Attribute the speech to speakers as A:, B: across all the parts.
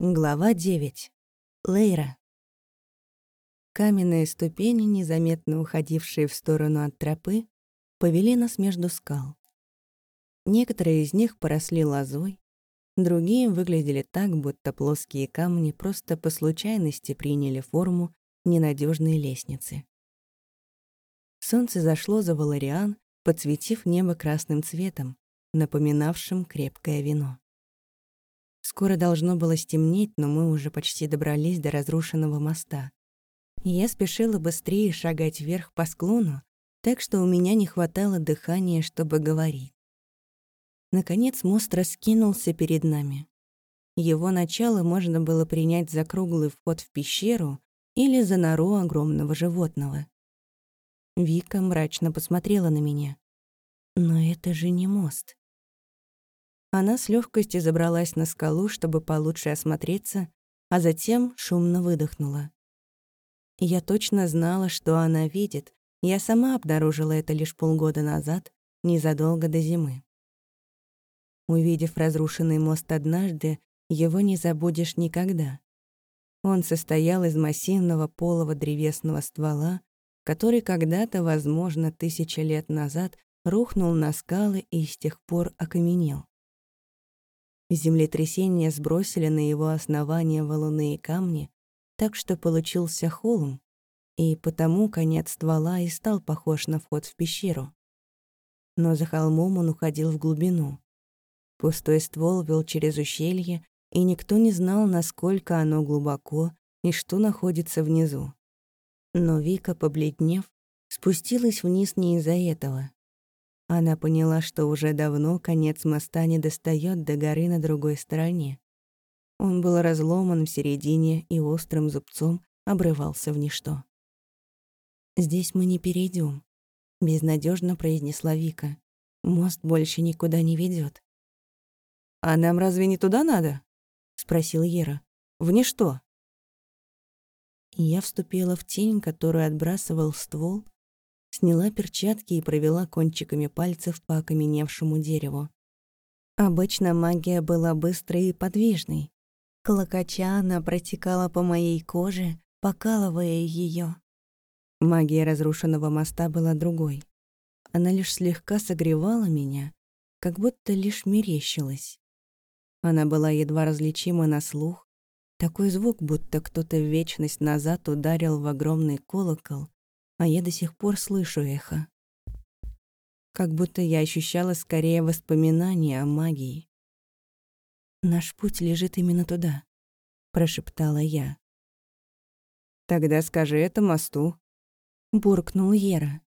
A: Глава 9. Лейра. Каменные ступени, незаметно уходившие в сторону от тропы, повели нас между скал. Некоторые из них поросли лозой, другие выглядели так, будто плоские камни просто по случайности приняли форму ненадежной лестницы. Солнце зашло за Валариан, подсветив небо красным цветом, напоминавшим крепкое вино. Скоро должно было стемнеть, но мы уже почти добрались до разрушенного моста. Я спешила быстрее шагать вверх по склону, так что у меня не хватало дыхания, чтобы говорить. Наконец мост раскинулся перед нами. Его начало можно было принять за круглый вход в пещеру или за нору огромного животного. Вика мрачно посмотрела на меня. «Но это же не мост. Она с легкостью забралась на скалу, чтобы получше осмотреться, а затем шумно выдохнула. Я точно знала, что она видит. Я сама обнаружила это лишь полгода назад, незадолго до зимы. Увидев разрушенный мост однажды, его не забудешь никогда. Он состоял из массивного полого древесного ствола, который когда-то, возможно, тысячи лет назад рухнул на скалы и с тех пор окаменел. Землетрясения сбросили на его основание валуны и камни, так что получился холм, и потому конец ствола и стал похож на вход в пещеру. Но за холмом он уходил в глубину. Пустой ствол вел через ущелье, и никто не знал, насколько оно глубоко и что находится внизу. Но Вика, побледнев, спустилась вниз не из-за этого. Она поняла, что уже давно конец моста не достает до горы на другой стороне. Он был разломан в середине и острым зубцом обрывался в ничто. «Здесь мы не перейдем, безнадежно произнесла Вика. «Мост больше никуда не ведет.
B: «А нам разве не туда надо?» — спросил Ера. «В ничто».
A: Я вступила в тень, которую отбрасывал ствол, сняла перчатки и провела кончиками пальцев по окаменевшему дереву. Обычно магия была быстрой и подвижной. Клокоча она протекала по моей коже, покалывая ее. Магия разрушенного моста была другой. Она лишь слегка согревала меня, как будто лишь мерещилась. Она была едва различима на слух, такой звук, будто кто-то вечность назад ударил в огромный колокол, а я до сих пор слышу эхо. Как будто я ощущала скорее воспоминания о магии. «Наш путь лежит именно туда», — прошептала я.
B: «Тогда скажи это мосту», —
A: буркнул Ера.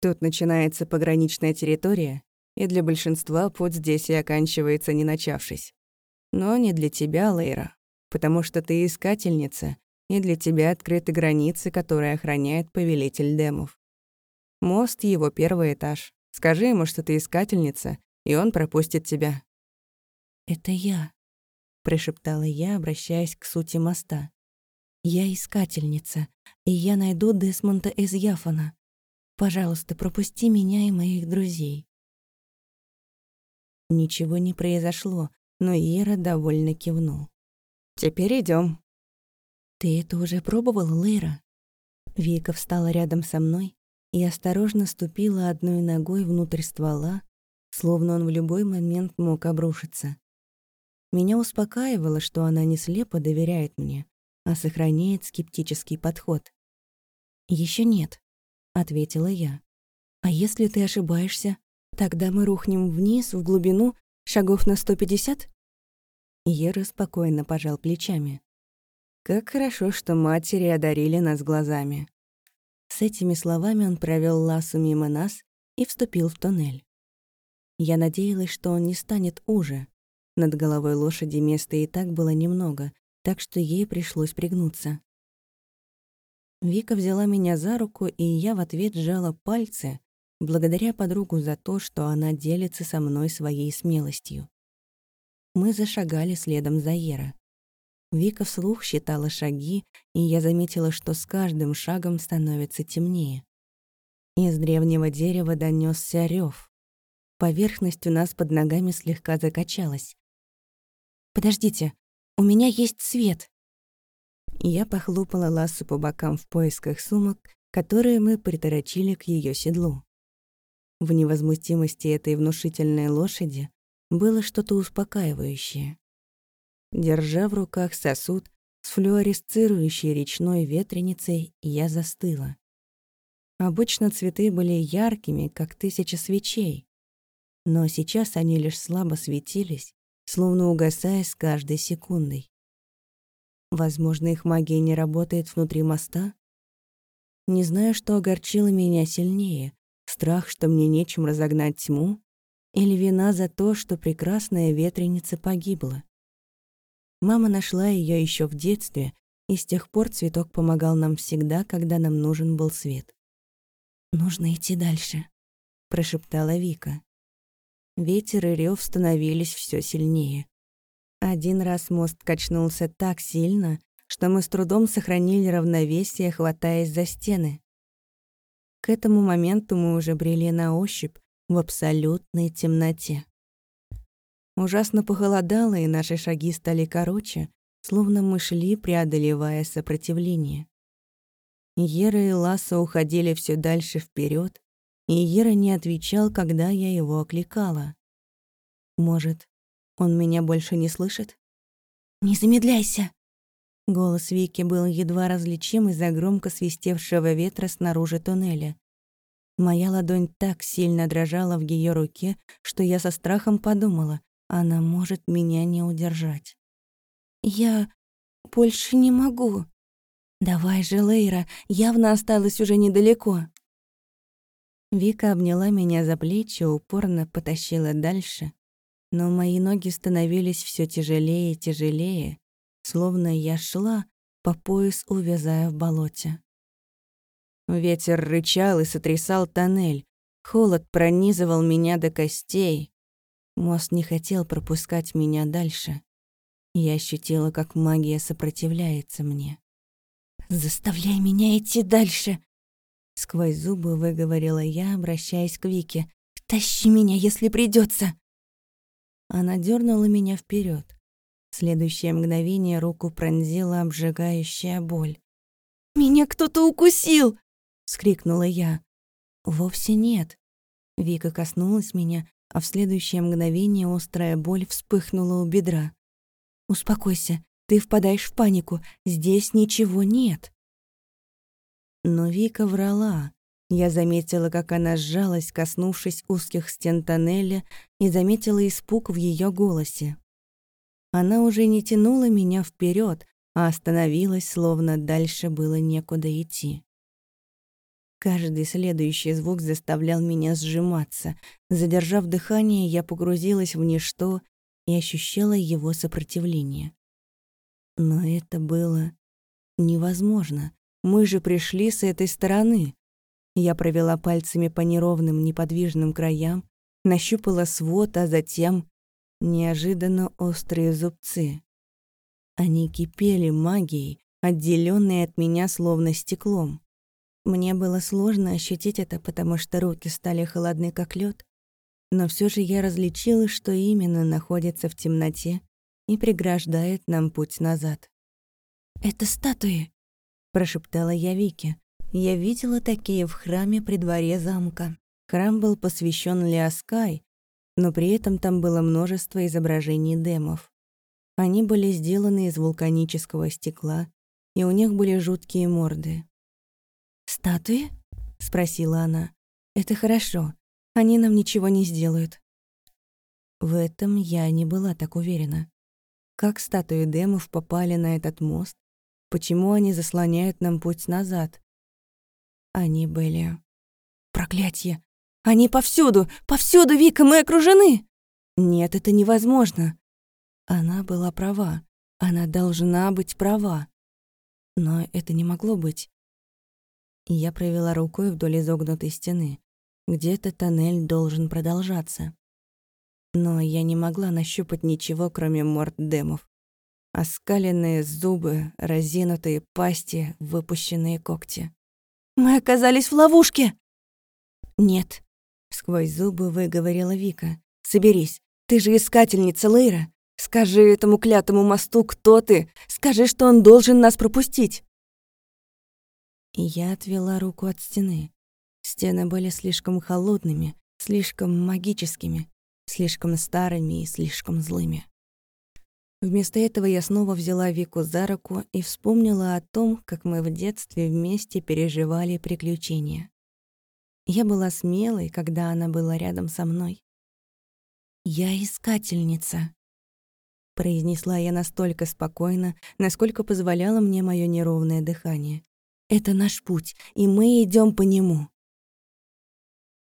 B: «Тут начинается пограничная территория, и для большинства путь здесь и оканчивается, не начавшись. Но не для тебя, Лейра, потому что ты искательница, и для тебя открыты границы, которые охраняет повелитель демов. Мост — его первый этаж. Скажи ему, что ты искательница, и он пропустит тебя».
A: «Это я», — прошептала я, обращаясь к сути моста. «Я искательница, и я найду Десмонта из Яфана. Пожалуйста, пропусти меня и моих друзей». Ничего не произошло, но Ера довольно кивнул.
B: «Теперь идем.
A: «Ты это уже пробовала, Лейра?» Вика встала рядом со мной и осторожно ступила одной ногой внутрь ствола, словно он в любой момент мог обрушиться. Меня успокаивало, что она не слепо доверяет мне, а сохраняет скептический подход. Еще нет», — ответила я. «А если ты ошибаешься, тогда мы рухнем вниз, в глубину, шагов на сто пятьдесят?» Ера спокойно пожал плечами.
B: Как хорошо, что матери одарили нас глазами.
A: С этими словами он провел ласу мимо нас и вступил в туннель. Я надеялась, что он не станет уже. Над головой лошади места и так было немного, так что ей пришлось пригнуться. Вика взяла меня за руку, и я в ответ сжала пальцы, благодаря подругу за то, что она делится со мной своей смелостью. Мы зашагали следом за Ера. Вика вслух считала шаги, и я заметила, что с каждым шагом становится темнее. Из древнего дерева донесся рев. Поверхность у нас под ногами слегка закачалась. «Подождите, У меня есть свет!» Я похлопала Лассу по бокам в поисках сумок, которые мы приторочили к ее седлу. В невозмутимости этой внушительной лошади было что-то успокаивающее. Держа в руках сосуд с флуоресцирующей речной ветреницей, я застыла. Обычно цветы были яркими, как тысяча свечей, но сейчас они лишь слабо светились, словно угасая с каждой секундой. Возможно, их магия не работает внутри моста? Не знаю, что огорчило меня сильнее — страх, что мне нечем разогнать тьму, или вина за то, что прекрасная ветреница погибла. Мама нашла ее еще в детстве, и с тех пор цветок помогал нам всегда, когда нам нужен был свет. «Нужно идти дальше», — прошептала Вика. Ветер и рев становились все сильнее. Один раз мост качнулся так сильно, что мы с трудом сохранили равновесие, хватаясь за стены. К этому моменту мы уже брели на ощупь в абсолютной темноте. Ужасно похолодало, и наши шаги стали короче, словно мы шли, преодолевая сопротивление. Ера и Ласса уходили все дальше вперед, и Ера не отвечал, когда я его окликала. Может, он меня больше не слышит? «Не замедляйся!» Голос Вики был едва различим из-за громко свистевшего ветра снаружи туннеля. Моя ладонь так сильно дрожала в ее руке, что я со страхом подумала, она может меня не удержать. «Я больше не могу», «Давай же, Лейра, явно осталось уже недалеко». Вика обняла меня за плечи, упорно потащила дальше, но мои ноги становились все тяжелее и тяжелее, словно я шла, по пояс увязая в болоте. Ветер рычал и сотрясал тоннель, холод пронизывал меня до костей. Мост не хотел пропускать меня дальше. Я ощутила, как магия сопротивляется мне. «Заставляй меня идти дальше!» Сквозь зубы выговорила я, обращаясь к Вике. «Тащи меня, если придется. Она дернула меня вперед. В следующее мгновение руку пронзила обжигающая боль. «Меня кто-то укусил!» — скрикнула я. «Вовсе нет». Вика коснулась меня, а в следующее мгновение острая боль вспыхнула у бедра. «Успокойся, ты впадаешь в панику, здесь ничего нет». Но Вика врала. Я заметила, как она сжалась, коснувшись узких стен тоннеля, и заметила испуг в ее голосе. Она уже не тянула меня вперед, а остановилась, словно дальше было некуда идти. Каждый следующий звук заставлял меня сжиматься. Задержав дыхание, я погрузилась в ничто и ощущала его сопротивление. Но это было невозможно. Мы же пришли с этой стороны. Я провела пальцами по неровным, неподвижным краям, нащупала свод, а затем неожиданно острые зубцы. Они кипели магией, отделенные от меня словно стеклом. Мне было сложно ощутить это, потому что руки стали холодны, как лед, но все же я различила, что именно находится в темноте и преграждает нам путь назад. «Это статуи», — прошептала я Вике. «Я видела такие в храме при дворе замка. Храм был посвящен Лиаскай, но при этом там было множество изображений демов. Они были сделаны из вулканического стекла, и у них были жуткие морды. «Статуи?» — спросила она. «Это хорошо. Они нам ничего не сделают». В этом я не была так уверена. Как статуи демов попали на этот мост? Почему они заслоняют нам путь назад? Они были... Проклятье! Они повсюду! Повсюду, Вика, мы окружены! Нет, это невозможно. Она была права. Она должна быть права. Но это не могло быть. Я провела рукой вдоль изогнутой стены. Где-то тоннель должен продолжаться но я не могла нащупать ничего, кроме морд демов. Оскаленные зубы, разинутые пасти, выпущенные когти. «Мы оказались в ловушке!» «Нет», — сквозь зубы выговорила Вика. «Соберись, ты же искательница Лейра.
B: Скажи этому клятому мосту, кто ты? Скажи, что он должен нас пропустить!»
A: И я отвела руку от стены. Стены были слишком холодными, слишком магическими, слишком старыми и слишком злыми. Вместо этого я снова взяла Вику за руку и вспомнила о том, как мы в детстве вместе переживали приключения. Я была смелой, когда она была рядом со мной. «Я искательница», — произнесла я настолько спокойно, насколько позволяло мне мое неровное дыхание. «Это наш путь, и мы идем по нему».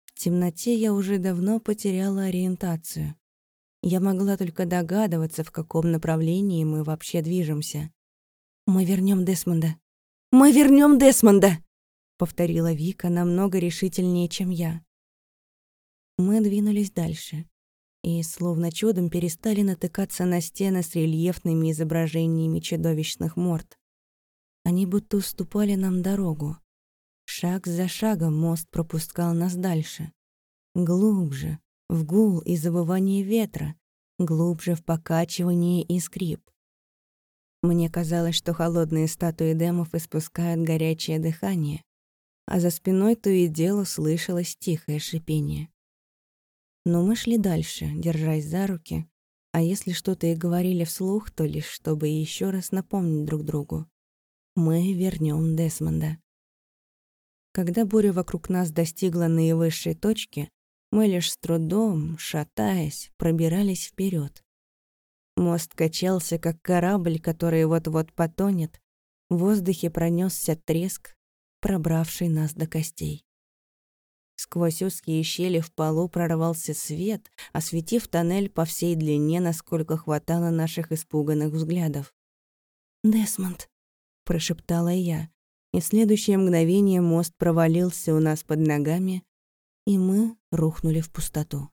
A: В темноте я уже давно потеряла ориентацию. Я могла только догадываться, в каком направлении мы вообще движемся. «Мы вернем Десмонда! Мы вернем Десмонда!» — повторила Вика намного решительнее, чем я. Мы двинулись дальше и, словно чудом, перестали натыкаться на стены с рельефными изображениями чудовищных морд. Они будто уступали нам дорогу. Шаг за шагом мост пропускал нас дальше. Глубже, в гул и завывание ветра, глубже в покачивание и скрип. Мне казалось, что холодные статуи демов испускают горячее дыхание, а за спиной то и дело слышалось тихое шипение. Но мы шли дальше, держась за руки, а если что-то и говорили вслух, то лишь чтобы еще раз напомнить друг другу. Мы вернем Десмонда. Когда буря вокруг нас достигла наивысшей точки, мы лишь с трудом, шатаясь, пробирались вперед. Мост качался, как корабль, который вот-вот потонет. В воздухе пронесся треск, пробравший нас до костей. Сквозь узкие щели в полу прорвался свет, осветив тоннель по всей длине, насколько хватало наших испуганных взглядов. «Десмонд», — прошептала я, и следующее мгновение мост провалился у нас под ногами, и мы рухнули в пустоту.